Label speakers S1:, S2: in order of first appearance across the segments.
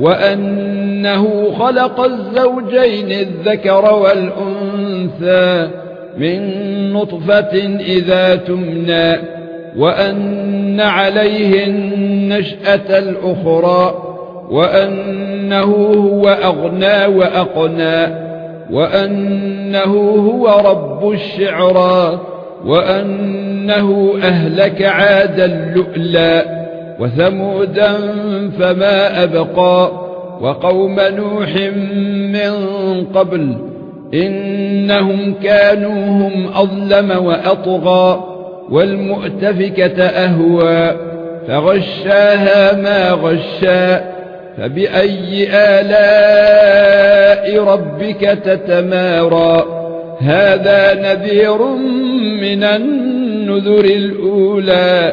S1: وأنه خلق الزوجين الذكر والأنثى من نطفة إذا تمنى وأن عليه النشأة الأخرى وأنه هو أغنى وأقنى وأنه هو رب الشعرى وأنه أهلك عاد اللؤلؤ وثمودا فما أبقى وقوم نوح من قبل إنهم كانوا هم أظلم وأطغى والمؤتفكة أهوى فغشاها ما غشا فبأي آلاء ربك تتمارى هذا نذير من النذر الأولى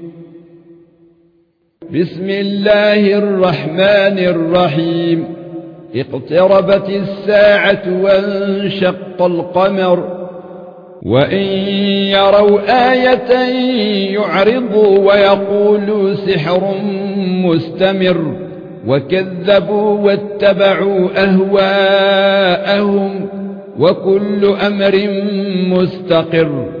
S1: بسم الله الرحمن الرحيم. اقتربت الساعة وانشق القمر. وإن يروا آية يعرضوا ويقولوا سحر مستمر. وكذبوا واتبعوا أهواءهم. وكل أمر مستقر.